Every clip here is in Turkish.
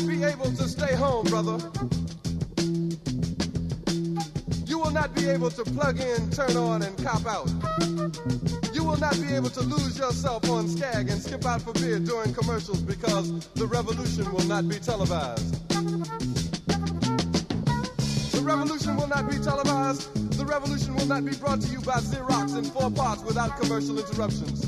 not be able to stay home, brother. You will not be able to plug in, turn on, and cop out. You will not be able to lose yourself on Skag and skip out for beer during commercials because the revolution will not be televised. The revolution will not be televised. The revolution will not be brought to you by Xerox in four parts without commercial interruptions.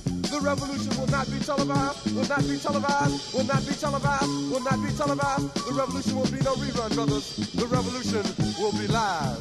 The revolution will not be televised, will not be televised, will not be televised, will not be televised. The revolution will be no rerun, brothers. The revolution will be live.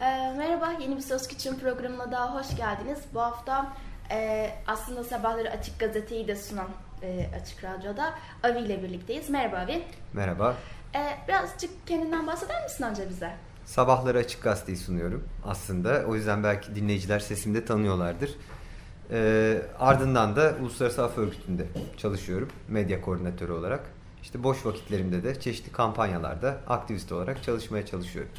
Ee, merhaba, yeni bir Söz Küçüğün programına daha hoş geldiniz. Bu hafta e, aslında sabahları Açık Gazete'yi de sunan e, Açık Radyo'da Avi ile birlikteyiz. Merhaba Avi. Merhaba. Ee, birazcık kendinden bahseder misin önce bize? Sabahları Açık Gazete'yi sunuyorum aslında. O yüzden belki dinleyiciler sesimde tanıyorlardır. Ee, ardından da Uluslararası Af Örgütü'nde çalışıyorum medya koordinatörü olarak. İşte boş vakitlerimde de çeşitli kampanyalarda aktivist olarak çalışmaya çalışıyorum.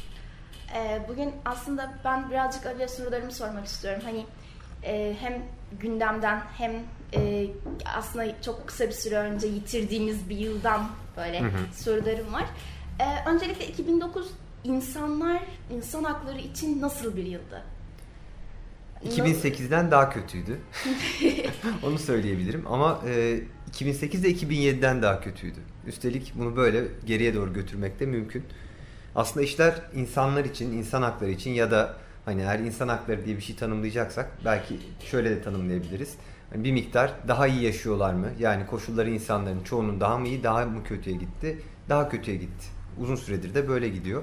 Ee, bugün aslında ben birazcık Avi'ye sorularımı sormak istiyorum. Hani e, hem gündemden hem e, aslında çok kısa bir süre önce yitirdiğimiz bir yıldan böyle Hı hı. sorularım var. Ee, öncelikle 2009 insanlar, insan hakları için nasıl bir yıldı? 2008'den daha kötüydü. Onu söyleyebilirim ama e, 2008 de 2007'den daha kötüydü. Üstelik bunu böyle geriye doğru götürmek de mümkün. Aslında işler insanlar için, insan hakları için ya da hani eğer insan hakları diye bir şey tanımlayacaksak belki şöyle de tanımlayabiliriz. Hani bir miktar daha iyi yaşıyorlar mı? Yani koşulları insanların çoğunun daha mı iyi, daha mı kötüye gitti? Daha kötüye gitti. Uzun süredir de böyle gidiyor.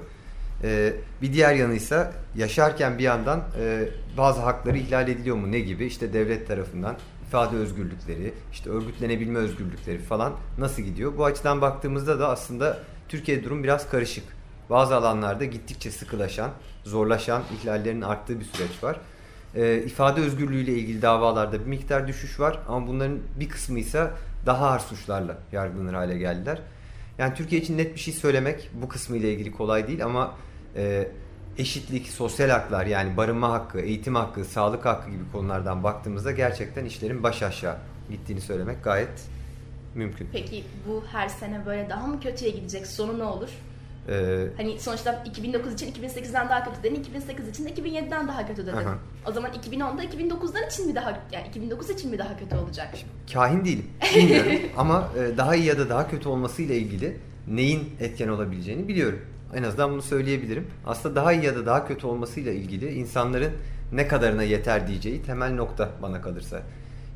Ee, bir diğer yanıysa yaşarken bir yandan e, bazı hakları ihlal ediliyor mu ne gibi işte devlet tarafından ifade özgürlükleri, işte örgütlenebilme özgürlükleri falan nasıl gidiyor? Bu açıdan baktığımızda da aslında Türkiye durum biraz karışık. Bazı alanlarda gittikçe sıkılaşan, zorlaşan ihlallerin arttığı bir süreç var. Ee, ifade özgürlüğüyle ilgili davalarda bir miktar düşüş var ama bunların bir kısmı ise daha ağır suçlarla yargılanır hale geldiler. Yani Türkiye için net bir şey söylemek bu kısmı ile ilgili kolay değil ama e, eşitlik, sosyal haklar yani barınma hakkı, eğitim hakkı, sağlık hakkı gibi konulardan baktığımızda gerçekten işlerin baş aşağı gittiğini söylemek gayet mümkün. Peki bu her sene böyle daha mı kötüye gidecek? Sonu ne olur? Ee, hani sonuçta 2009 için 2008'den daha kötü dedin, 2008 için de 2007'den daha kötü dedin. Aha. O zaman 2010'da 2009'dan için mi daha yani 2009 için mi daha kötü olacak? Kahin değilim. Bilmiyorum ama e, daha iyi ya da daha kötü olmasıyla ilgili neyin etken olabileceğini biliyorum. En azından bunu söyleyebilirim. Aslında daha iyi ya da daha kötü olmasıyla ilgili insanların ne kadarına yeter diyeceği temel nokta bana kalırsa.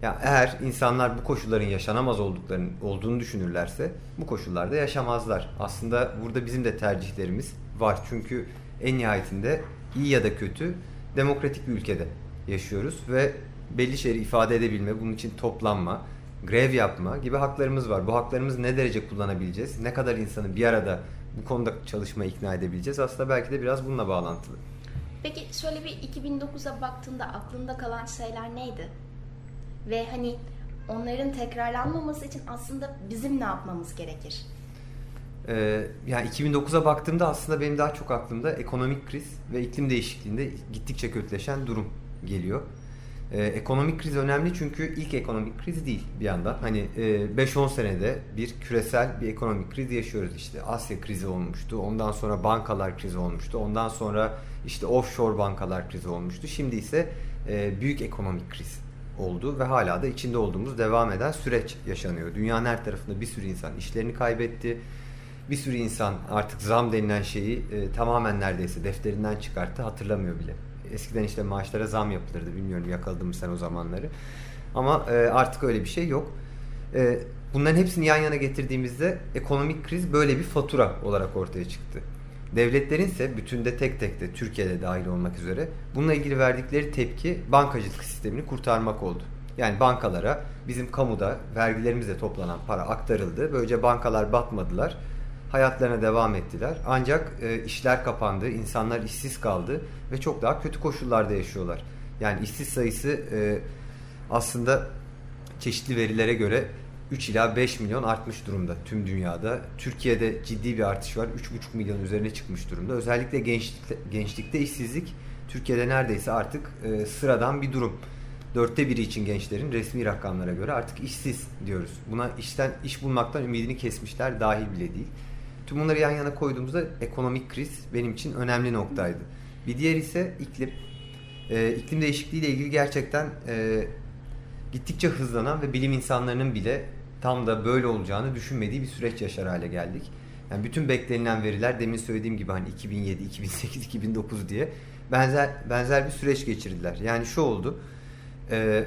Ya eğer insanlar bu koşulların yaşanamaz olduklarını olduğunu düşünürlerse bu koşullarda yaşamazlar. Aslında burada bizim de tercihlerimiz var. Çünkü en nihayetinde iyi ya da kötü demokratik bir ülkede yaşıyoruz ve belli şeyleri ifade edebilme, bunun için toplanma, grev yapma gibi haklarımız var. Bu haklarımızı ne derece kullanabileceğiz? Ne kadar insanı bir arada bu konuda çalışmaya ikna edebileceğiz? Aslında belki de biraz bununla bağlantılı. Peki şöyle bir 2009'a baktığında aklında kalan şeyler neydi? Ve hani onların tekrarlanmaması için aslında bizim ne yapmamız gerekir? Ee, yani 2009'a baktığımda aslında benim daha çok aklımda ekonomik kriz ve iklim değişikliğinde gittikçe kötüleşen durum geliyor. Ee, ekonomik kriz önemli çünkü ilk ekonomik kriz değil bir yandan. Hani e, 5-10 senede bir küresel bir ekonomik kriz yaşıyoruz işte. Asya krizi olmuştu. Ondan sonra bankalar krizi olmuştu. Ondan sonra işte offshore bankalar krizi olmuştu. Şimdi ise e, büyük ekonomik kriz oldu ve hala da içinde olduğumuz devam eden süreç yaşanıyor. Dünyanın her tarafında bir sürü insan işlerini kaybetti. Bir sürü insan artık zam denilen şeyi e, tamamen neredeyse defterinden çıkarttı hatırlamıyor bile. Eskiden işte maaşlara zam yapılırdı bilmiyorum yakaladın mı sen o zamanları. Ama e, artık öyle bir şey yok. E, bunların hepsini yan yana getirdiğimizde ekonomik kriz böyle bir fatura olarak ortaya çıktı. Devletlerin ise bütünde tek tek de Türkiye'de dahil olmak üzere bununla ilgili verdikleri tepki bankacılık sistemini kurtarmak oldu. Yani bankalara bizim kamuda vergilerimizle toplanan para aktarıldı. Böylece bankalar batmadılar. Hayatlarına devam ettiler. Ancak e, işler kapandı, insanlar işsiz kaldı ve çok daha kötü koşullarda yaşıyorlar. Yani işsiz sayısı e, aslında çeşitli verilere göre 3 ila 5 milyon artmış durumda tüm dünyada. Türkiye'de ciddi bir artış var. 3,5 milyon üzerine çıkmış durumda. Özellikle gençlikte, gençlikte işsizlik Türkiye'de neredeyse artık e, sıradan bir durum. Dörtte biri için gençlerin resmi rakamlara göre artık işsiz diyoruz. Buna işten iş bulmaktan ümidini kesmişler dahil bile değil. Tüm bunları yan yana koyduğumuzda ekonomik kriz benim için önemli noktaydı. Bir diğer ise iklim. E, iklim değişikliği ile ilgili gerçekten e, gittikçe hızlanan ve bilim insanlarının bile tam da böyle olacağını düşünmediği bir süreç yaşar hale geldik. Yani bütün beklenilen veriler demin söylediğim gibi hani 2007, 2008, 2009 diye benzer benzer bir süreç geçirdiler. Yani şu oldu. E,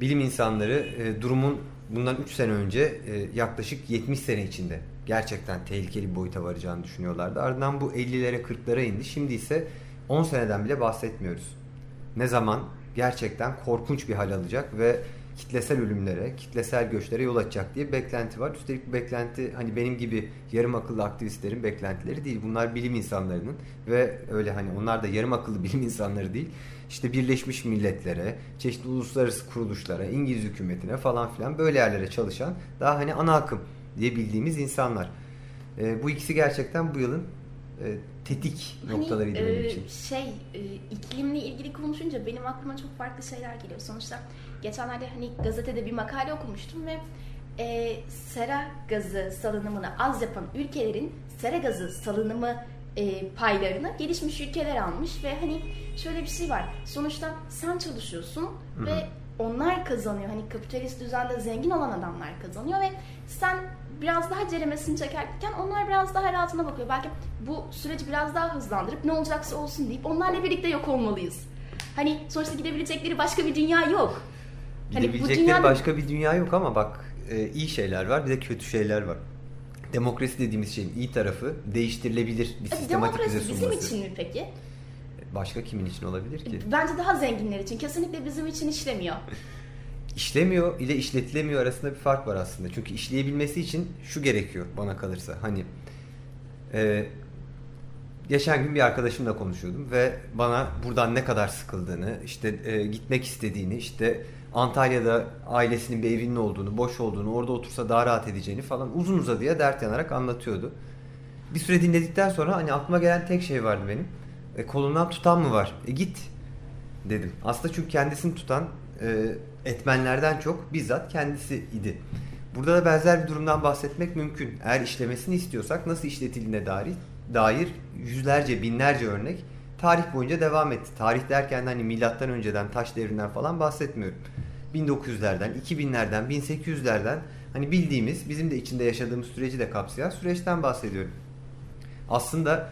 bilim insanları e, durumun bundan 3 sene önce e, yaklaşık 70 sene içinde gerçekten tehlikeli bir boyuta varacağını düşünüyorlardı. Ardından bu 50'lere 40'lara indi. Şimdi ise 10 seneden bile bahsetmiyoruz. Ne zaman gerçekten korkunç bir hal alacak ve kitlesel ölümlere, kitlesel göçlere yol açacak diye beklenti var. Üstelik bu beklenti hani benim gibi yarım akıllı aktivistlerin beklentileri değil. Bunlar bilim insanlarının ve öyle hani onlar da yarım akıllı bilim insanları değil. İşte Birleşmiş Milletler'e, çeşitli uluslararası kuruluşlara, İngiliz hükümetine falan filan böyle yerlere çalışan daha hani ana akım diye bildiğimiz insanlar. E, bu ikisi gerçekten bu yılın e, tetik hani, noktalarıydı e, benim için. Şey, e, iklimle ilgili konuşunca benim aklıma çok farklı şeyler geliyor. Sonuçta geçenlerde hani gazetede bir makale okumuştum ve e, sera gazı salınımını az yapan ülkelerin sera gazı salınımı e, paylarını gelişmiş ülkeler almış ve hani şöyle bir şey var. Sonuçta sen çalışıyorsun Hı-hı. ve onlar kazanıyor. Hani kapitalist düzende zengin olan adamlar kazanıyor ve sen biraz daha ceremesini çekerken onlar biraz daha rahatına bakıyor. Belki bu süreci biraz daha hızlandırıp ne olacaksa olsun deyip onlarla birlikte yok olmalıyız. Hani sonuçta gidebilecekleri başka bir dünya yok. Hani gidebilecekleri dünyada... başka bir dünya yok ama bak e, iyi şeyler var bir de kötü şeyler var. Demokrasi dediğimiz şeyin iyi tarafı değiştirilebilir bir e, sistematik bize sunması. bizim için mi peki? Başka kimin için olabilir ki? Bence daha zenginler için. Kesinlikle bizim için işlemiyor. İşlemiyor ile işletilemiyor arasında bir fark var aslında. Çünkü işleyebilmesi için şu gerekiyor bana kalırsa. Hani e, geçen gün bir arkadaşımla konuşuyordum ve bana buradan ne kadar sıkıldığını, işte e, gitmek istediğini, işte Antalya'da ailesinin bir evinin olduğunu, boş olduğunu, orada otursa daha rahat edeceğini falan uzun uzadıya dert yanarak anlatıyordu. Bir süre dinledikten sonra hani aklıma gelen tek şey vardı benim. E, kolundan tutan mı var? E git dedim. Aslında çünkü kendisini tutan e, etmenlerden çok bizzat kendisi idi. Burada da benzer bir durumdan bahsetmek mümkün. Eğer işlemesini istiyorsak nasıl işletildiğine dair dair yüzlerce binlerce örnek tarih boyunca devam etti. Tarih derken hani milattan önceden taş devrinden falan bahsetmiyorum. 1900'lerden, 2000'lerden, 1800'lerden hani bildiğimiz bizim de içinde yaşadığımız süreci de kapsayan süreçten bahsediyorum. Aslında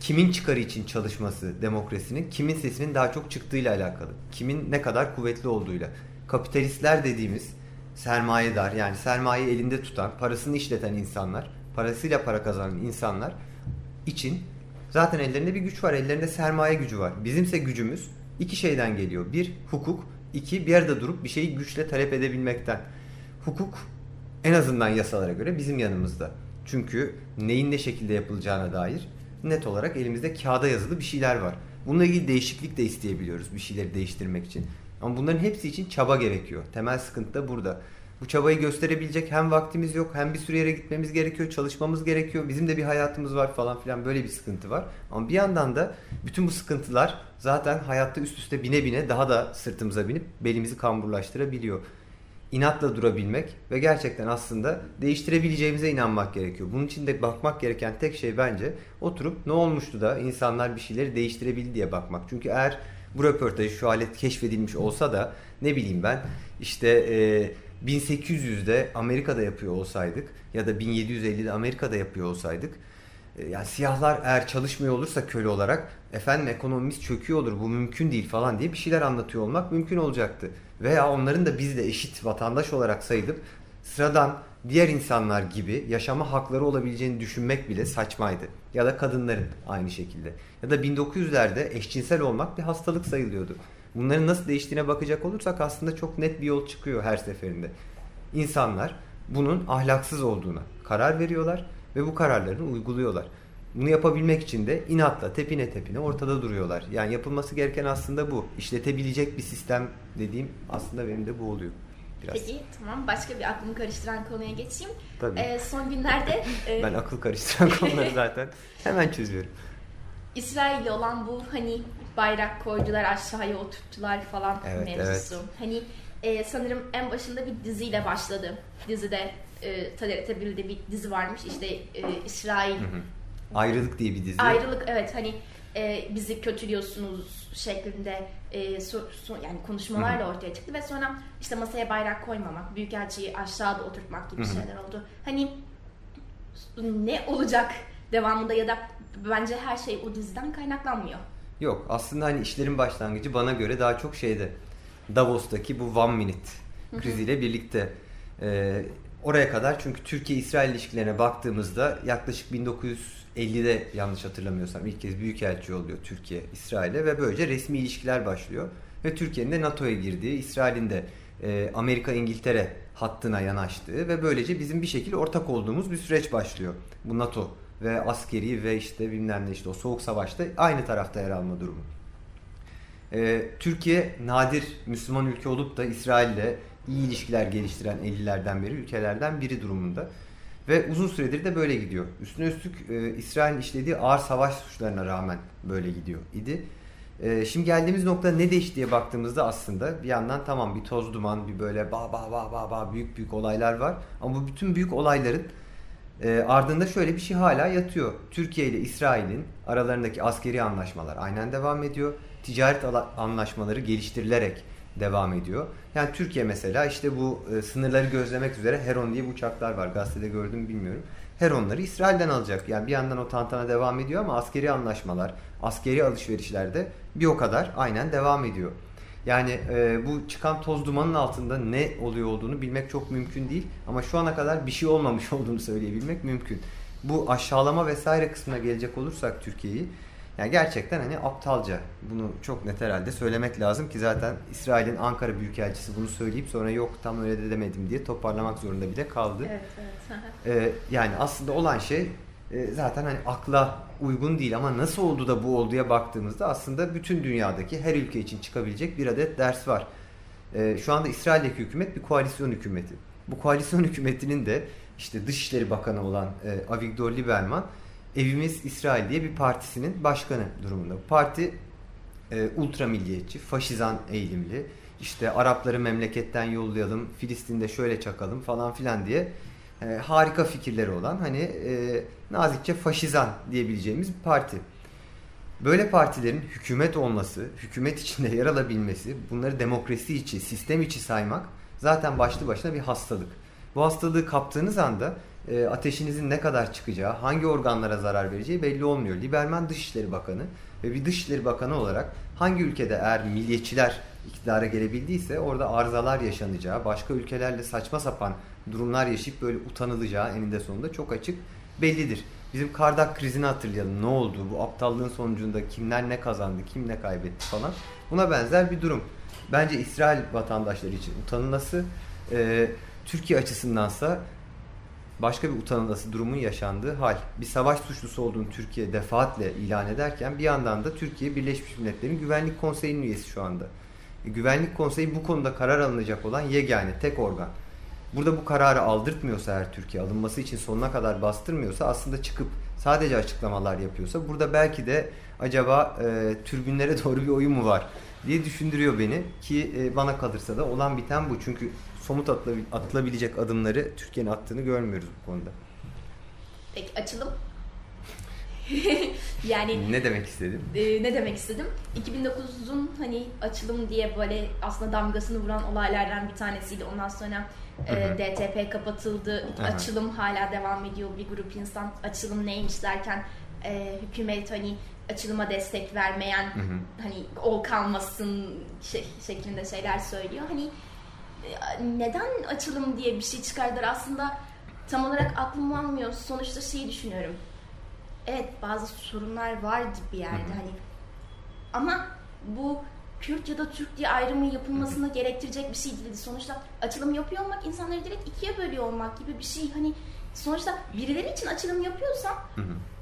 kimin çıkarı için çalışması demokrasinin, kimin sesinin daha çok çıktığıyla alakalı. Kimin ne kadar kuvvetli olduğuyla. Kapitalistler dediğimiz sermayedar yani sermaye elinde tutan, parasını işleten insanlar, parasıyla para kazanan insanlar için zaten ellerinde bir güç var. Ellerinde sermaye gücü var. Bizimse gücümüz iki şeyden geliyor. Bir, hukuk. İki bir arada durup bir şeyi güçle talep edebilmekten. Hukuk en azından yasalara göre bizim yanımızda. Çünkü neyin ne şekilde yapılacağına dair net olarak elimizde kağıda yazılı bir şeyler var. Bununla ilgili değişiklik de isteyebiliyoruz bir şeyleri değiştirmek için. Ama bunların hepsi için çaba gerekiyor. Temel sıkıntı da burada. Bu çabayı gösterebilecek hem vaktimiz yok hem bir sürü yere gitmemiz gerekiyor, çalışmamız gerekiyor. Bizim de bir hayatımız var falan filan böyle bir sıkıntı var. Ama bir yandan da bütün bu sıkıntılar zaten hayatta üst üste bine bine daha da sırtımıza binip belimizi kamburlaştırabiliyor. İnatla durabilmek ve gerçekten aslında değiştirebileceğimize inanmak gerekiyor. Bunun için de bakmak gereken tek şey bence oturup ne olmuştu da insanlar bir şeyleri değiştirebildi diye bakmak. Çünkü eğer bu röportajı şu alet keşfedilmiş olsa da ne bileyim ben işte e, 1800'de Amerika'da yapıyor olsaydık ya da 1750'de Amerika'da yapıyor olsaydık e, yani siyahlar eğer çalışmıyor olursa köle olarak efendim ekonomimiz çöküyor olur bu mümkün değil falan diye bir şeyler anlatıyor olmak mümkün olacaktı. Veya onların da bizle eşit vatandaş olarak sayılıp sıradan diğer insanlar gibi yaşama hakları olabileceğini düşünmek bile saçmaydı. Ya da kadınların aynı şekilde. Ya da 1900'lerde eşcinsel olmak bir hastalık sayılıyordu. Bunların nasıl değiştiğine bakacak olursak aslında çok net bir yol çıkıyor her seferinde. İnsanlar bunun ahlaksız olduğuna karar veriyorlar ve bu kararlarını uyguluyorlar. Bunu yapabilmek için de inatla tepine tepine ortada duruyorlar. Yani yapılması gereken aslında bu. İşletebilecek bir sistem dediğim aslında benim de bu oluyor. Biraz. Peki tamam başka bir aklımı karıştıran konuya geçeyim. Tabii. Ee, son günlerde... E... ben akıl karıştıran konuları zaten hemen çözüyorum. İsrail'le olan bu hani bayrak koydular aşağıya oturttular falan evet, mevzusu. Evet. Hani e, sanırım en başında bir diziyle başladı. Dizide e, TRT1'de bir dizi varmış işte e, İsrail. Hı hı. Ayrılık diye bir dizi. Ayrılık evet hani e, bizi kötülüyorsunuz şeklinde e, so, so, yani konuşmalarla Hı-hı. ortaya çıktı ve sonra işte masaya bayrak koymamak, büyükelçiyi aşağıda oturtmak gibi Hı-hı. şeyler oldu. Hani ne olacak devamında ya da bence her şey o diziden kaynaklanmıyor. Yok aslında hani işlerin başlangıcı bana göre daha çok şeyde Davos'taki bu one minute kriziyle birlikte e, oraya kadar çünkü Türkiye-İsrail ilişkilerine baktığımızda yaklaşık 1950'de yanlış hatırlamıyorsam ilk kez büyükelçi oluyor Türkiye İsrail'e ve böylece resmi ilişkiler başlıyor ve Türkiye'nin de NATO'ya girdiği, İsrail'in de e, Amerika İngiltere hattına yanaştığı ve böylece bizim bir şekilde ortak olduğumuz bir süreç başlıyor. Bu NATO ve askeri ve işte bilmem ne işte o soğuk savaşta aynı tarafta yer alma durumu. Ee, Türkiye nadir Müslüman ülke olup da İsrail'le iyi ilişkiler geliştiren 50'lerden beri ülkelerden biri durumunda. Ve uzun süredir de böyle gidiyor. Üstüne üstlük e, İsrail'in işlediği ağır savaş suçlarına rağmen böyle gidiyor idi. E, şimdi geldiğimiz nokta ne değişti diye baktığımızda aslında bir yandan tamam bir toz duman, bir böyle ba ba ba ba ba büyük büyük olaylar var. Ama bu bütün büyük olayların e, ardında şöyle bir şey hala yatıyor. Türkiye ile İsrail'in aralarındaki askeri anlaşmalar aynen devam ediyor. Ticaret anlaşmaları geliştirilerek devam ediyor. Yani Türkiye mesela işte bu e, sınırları gözlemek üzere Heron diye uçaklar var. Gazetede gördüm bilmiyorum. Heronları İsrail'den alacak. Yani bir yandan o tantana devam ediyor ama askeri anlaşmalar, askeri alışverişler de bir o kadar aynen devam ediyor. Yani e, bu çıkan toz dumanın altında ne oluyor olduğunu bilmek çok mümkün değil. Ama şu ana kadar bir şey olmamış olduğunu söyleyebilmek mümkün. Bu aşağılama vesaire kısmına gelecek olursak Türkiye'yi yani gerçekten hani aptalca bunu çok net herhalde söylemek lazım ki zaten İsrail'in Ankara Büyükelçisi bunu söyleyip sonra yok tam öyle de demedim diye toparlamak zorunda bile kaldı. Evet, evet. ee, yani aslında olan şey e, zaten hani akla uygun değil ama nasıl oldu da bu olduya baktığımızda aslında bütün dünyadaki her ülke için çıkabilecek bir adet ders var. E, şu anda İsrail'deki hükümet bir koalisyon hükümeti. Bu koalisyon hükümetinin de işte Dışişleri Bakanı olan e, Avigdor Lieberman Evimiz İsrail diye bir partisinin başkanı durumunda. Parti e, ultra milliyetçi, faşizan eğilimli. İşte Arapları memleketten yollayalım, Filistin'de şöyle çakalım falan filan diye e, harika fikirleri olan hani e, nazikçe faşizan diyebileceğimiz bir parti. Böyle partilerin hükümet olması, hükümet içinde yer alabilmesi, bunları demokrasi içi, sistem içi saymak zaten başlı başına bir hastalık. Bu hastalığı kaptığınız anda e, ateşinizin ne kadar çıkacağı, hangi organlara zarar vereceği belli olmuyor. Liberman Dışişleri Bakanı ve bir Dışişleri Bakanı olarak hangi ülkede eğer milliyetçiler iktidara gelebildiyse orada arızalar yaşanacağı, başka ülkelerle saçma sapan durumlar yaşayıp böyle utanılacağı eninde sonunda çok açık bellidir. Bizim Kardak krizini hatırlayalım. Ne oldu? Bu aptallığın sonucunda kimler ne kazandı, kim ne kaybetti falan. Buna benzer bir durum. Bence İsrail vatandaşları için utanılması, e, Türkiye açısındansa başka bir utanılası durumun yaşandığı hal. Bir savaş suçlusu olduğunu Türkiye defaatle ilan ederken bir yandan da Türkiye Birleşmiş Milletler'in Güvenlik Konseyi'nin üyesi şu anda. E, Güvenlik Konseyi bu konuda karar alınacak olan yegane, tek organ. Burada bu kararı aldırtmıyorsa eğer Türkiye alınması için sonuna kadar bastırmıyorsa aslında çıkıp sadece açıklamalar yapıyorsa burada belki de acaba e, türbünlere doğru bir oyun mu var diye düşündürüyor beni ki e, bana kalırsa da olan biten bu. Çünkü somut atılabilecek adımları Türkiye'nin attığını görmüyoruz bu konuda. Peki açılım? yani ne demek istedim? E, ne demek istedim? 2009'un hani açılım diye böyle aslında damgasını vuran olaylardan bir tanesiydi. Ondan sonra e, DTP kapatıldı. Hı-hı. Açılım hala devam ediyor. Bir grup insan açılım neymiş derken e, hükümet hani açılıma destek vermeyen hani ol kalmasın şey, şeklinde şeyler söylüyor. Hani neden açılım diye bir şey çıkardılar aslında tam olarak aklım almıyor. Sonuçta şeyi düşünüyorum. Evet bazı sorunlar vardı bir yerde Hı-hı. hani ama bu Kürt ya da Türk diye ayrımı yapılmasını gerektirecek bir şey değildi. Sonuçta açılım yapıyor olmak insanları direkt ikiye bölüyor olmak gibi bir şey. Hani sonuçta birileri için açılım yapıyorsan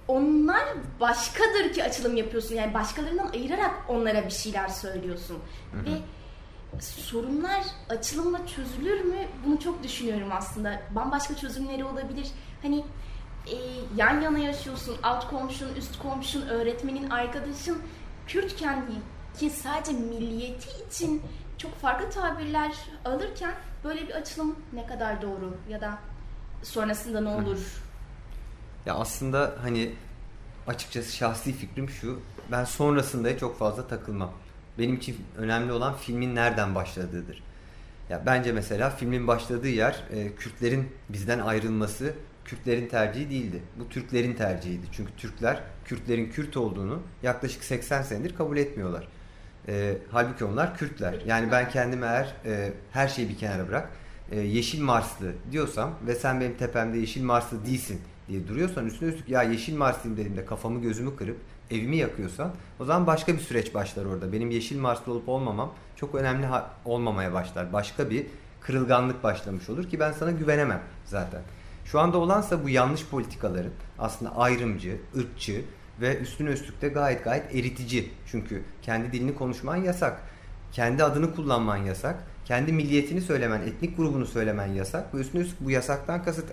onlar başkadır ki açılım yapıyorsun. Yani başkalarından ayırarak onlara bir şeyler söylüyorsun. Ve sorunlar açılımla çözülür mü? Bunu çok düşünüyorum aslında. Bambaşka çözümleri olabilir. Hani e, yan yana yaşıyorsun, alt komşun, üst komşun, öğretmenin, arkadaşın Kürtken ki sadece milliyeti için çok farklı tabirler alırken böyle bir açılım ne kadar doğru ya da sonrasında ne olur? Ya aslında hani açıkçası şahsi fikrim şu. Ben sonrasında çok fazla takılmam benim için önemli olan filmin nereden başladığıdır. Ya bence mesela filmin başladığı yer e, Kürtlerin bizden ayrılması Kürtlerin tercihi değildi. Bu Türklerin tercihiydi. Çünkü Türkler Kürtlerin Kürt olduğunu yaklaşık 80 senedir kabul etmiyorlar. E, halbuki onlar Kürtler. Yani ben kendime eğer e, her şeyi bir kenara bırak e, Yeşil Marslı diyorsam ve sen benim tepemde Yeşil Marslı değilsin diye duruyorsan üstüne üstlük ya Yeşil Marslıyım dediğimde kafamı gözümü kırıp evimi yakıyorsan o zaman başka bir süreç başlar orada. Benim yeşil Marslı olup olmamam çok önemli olmamaya başlar. Başka bir kırılganlık başlamış olur ki ben sana güvenemem zaten. Şu anda olansa bu yanlış politikaların aslında ayrımcı, ırkçı ve üstüne üstlük de gayet gayet eritici. Çünkü kendi dilini konuşman yasak. Kendi adını kullanman yasak. Kendi milliyetini söylemen, etnik grubunu söylemen yasak. Ve üstüne üstlük bu yasaktan kasıt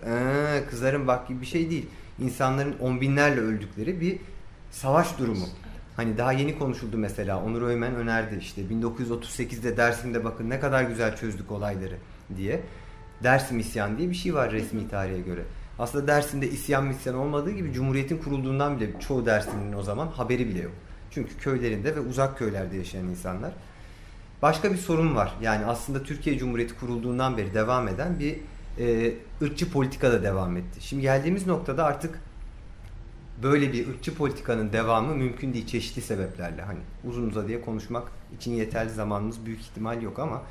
kızarım bak gibi bir şey değil. İnsanların on binlerle öldükleri bir savaş durumu. Hani daha yeni konuşuldu mesela. Onur Öymen önerdi işte 1938'de Dersim'de bakın ne kadar güzel çözdük olayları diye. Dersim isyan diye bir şey var resmi tarihe göre. Aslında Dersim'de isyan misyan olmadığı gibi Cumhuriyet'in kurulduğundan bile çoğu Dersim'in o zaman haberi bile yok. Çünkü köylerinde ve uzak köylerde yaşayan insanlar. Başka bir sorun var. Yani aslında Türkiye Cumhuriyeti kurulduğundan beri devam eden bir e, ırkçı politika da devam etti. Şimdi geldiğimiz noktada artık böyle bir ırkçı politikanın devamı mümkün değil çeşitli sebeplerle. Hani uzun uzadıya konuşmak için yeterli zamanımız büyük ihtimal yok ama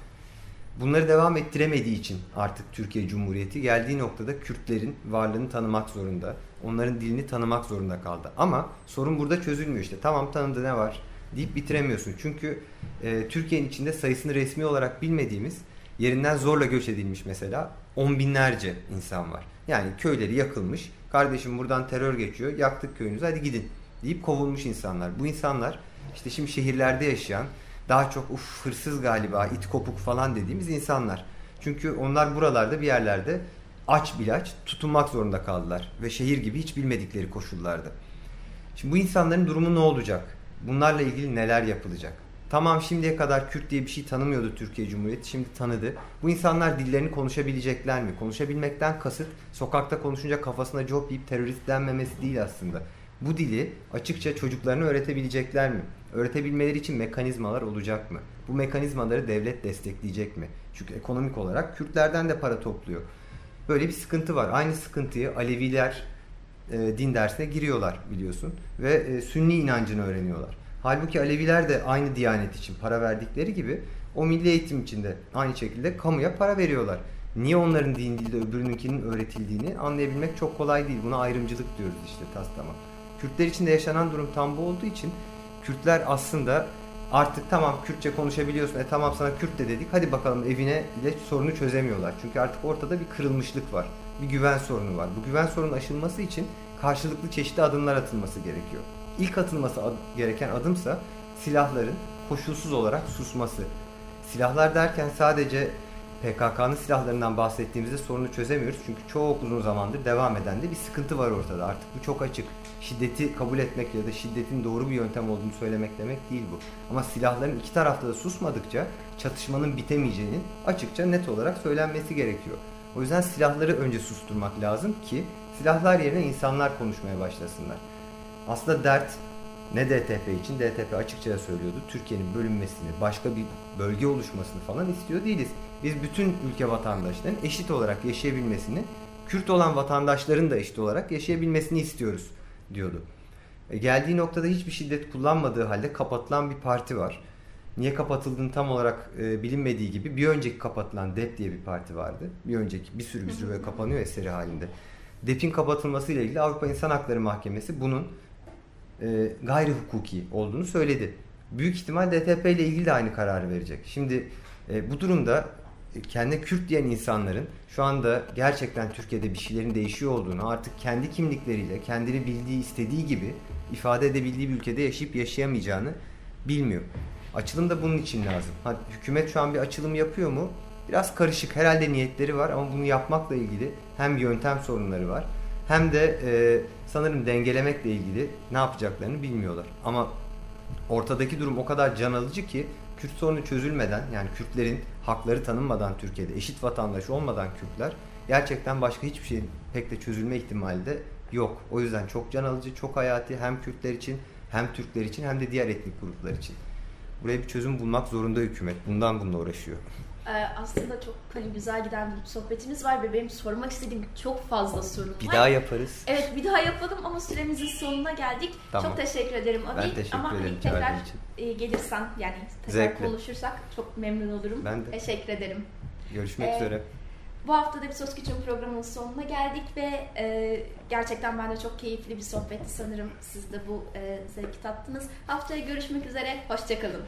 bunları devam ettiremediği için artık Türkiye Cumhuriyeti geldiği noktada Kürtlerin varlığını tanımak zorunda. Onların dilini tanımak zorunda kaldı. Ama sorun burada çözülmüyor işte. Tamam tanıdı ne var deyip bitiremiyorsun. Çünkü e, Türkiye'nin içinde sayısını resmi olarak bilmediğimiz yerinden zorla göç edilmiş mesela on binlerce insan var. Yani köyleri yakılmış. Kardeşim buradan terör geçiyor. Yaktık köyünüzü hadi gidin deyip kovulmuş insanlar. Bu insanlar işte şimdi şehirlerde yaşayan daha çok uf hırsız galiba it kopuk falan dediğimiz insanlar. Çünkü onlar buralarda bir yerlerde aç bilaç tutunmak zorunda kaldılar. Ve şehir gibi hiç bilmedikleri koşullarda. Şimdi bu insanların durumu ne olacak? Bunlarla ilgili neler yapılacak? Tamam şimdiye kadar Kürt diye bir şey tanımıyordu Türkiye Cumhuriyeti. Şimdi tanıdı. Bu insanlar dillerini konuşabilecekler mi? Konuşabilmekten kasıt sokakta konuşunca kafasına cop yiyip terörist denmemesi değil aslında. Bu dili açıkça çocuklarına öğretebilecekler mi? Öğretebilmeleri için mekanizmalar olacak mı? Bu mekanizmaları devlet destekleyecek mi? Çünkü ekonomik olarak Kürtlerden de para topluyor. Böyle bir sıkıntı var. Aynı sıkıntıyı Aleviler e, din dersine giriyorlar biliyorsun ve e, Sünni inancını öğreniyorlar. Halbuki Aleviler de aynı diyanet için para verdikleri gibi o milli eğitim için de aynı şekilde kamuya para veriyorlar. Niye onların din dilde öbürününkinin öğretildiğini anlayabilmek çok kolay değil. Buna ayrımcılık diyoruz işte taslama. Kürtler için de yaşanan durum tam bu olduğu için Kürtler aslında artık tamam Kürtçe konuşabiliyorsun. E tamam sana Kürt de dedik. Hadi bakalım evine ile sorunu çözemiyorlar. Çünkü artık ortada bir kırılmışlık var. Bir güven sorunu var. Bu güven sorunun aşılması için karşılıklı çeşitli adımlar atılması gerekiyor. İlk atılması gereken adımsa silahların koşulsuz olarak susması. Silahlar derken sadece PKK'nın silahlarından bahsettiğimizde sorunu çözemiyoruz. Çünkü çok uzun zamandır devam eden de bir sıkıntı var ortada. Artık bu çok açık. Şiddeti kabul etmek ya da şiddetin doğru bir yöntem olduğunu söylemek demek değil bu. Ama silahların iki tarafta da susmadıkça çatışmanın bitemeyeceğinin açıkça net olarak söylenmesi gerekiyor. O yüzden silahları önce susturmak lazım ki silahlar yerine insanlar konuşmaya başlasınlar. Aslında dert ne DTP için DTP açıkça söylüyordu. Türkiye'nin bölünmesini, başka bir bölge oluşmasını falan istiyor değiliz. Biz bütün ülke vatandaşlarının eşit olarak yaşayabilmesini, Kürt olan vatandaşların da eşit olarak yaşayabilmesini istiyoruz diyordu. E geldiği noktada hiçbir şiddet kullanmadığı halde kapatılan bir parti var. Niye kapatıldığını tam olarak e, bilinmediği gibi bir önceki kapatılan DEP diye bir parti vardı. Bir önceki bir sürü bir sürü böyle kapanıyor eseri halinde. DEP'in kapatılması ile ilgili Avrupa İnsan Hakları Mahkemesi bunun e, gayri hukuki olduğunu söyledi. Büyük ihtimal DTP ile ilgili de aynı kararı verecek. Şimdi e, bu durumda e, kendi Kürt diyen insanların şu anda gerçekten Türkiye'de bir şeylerin değişiyor olduğunu artık kendi kimlikleriyle kendini bildiği istediği gibi ifade edebildiği bir ülkede yaşayıp yaşayamayacağını bilmiyor. Açılım da bunun için lazım. Ha, hükümet şu an bir açılım yapıyor mu? Biraz karışık. Herhalde niyetleri var ama bunu yapmakla ilgili hem yöntem sorunları var hem de e, sanırım dengelemekle ilgili ne yapacaklarını bilmiyorlar. Ama ortadaki durum o kadar can alıcı ki Kürt sorunu çözülmeden yani Kürtlerin hakları tanınmadan Türkiye'de eşit vatandaş olmadan Kürtler gerçekten başka hiçbir şeyin pek de çözülme ihtimali de yok. O yüzden çok can alıcı, çok hayati hem Kürtler için hem Türkler için hem de diğer etnik gruplar için. Buraya bir çözüm bulmak zorunda hükümet. Bundan bununla uğraşıyor. Ee, aslında çok hani güzel giden bir sohbetimiz var ve benim sormak istediğim çok fazla sorun var. Bir daha yaparız. Evet bir daha yapalım ama süremizin sonuna geldik. Tamam. Çok teşekkür ederim Abi. Ben teşekkür ama hani ederim tekrar çağırdığın için. e, gelirsen yani tekrar Zevkle. konuşursak çok memnun olurum. Ben de. Teşekkür ederim. Görüşmek Ee, üzere. Bu hafta da bir Söz Küçük programının sonuna geldik ve e, gerçekten bence çok keyifli bir sohbetti sanırım. Siz de bu e, zevki tattınız. Haftaya görüşmek üzere. Hoşçakalın.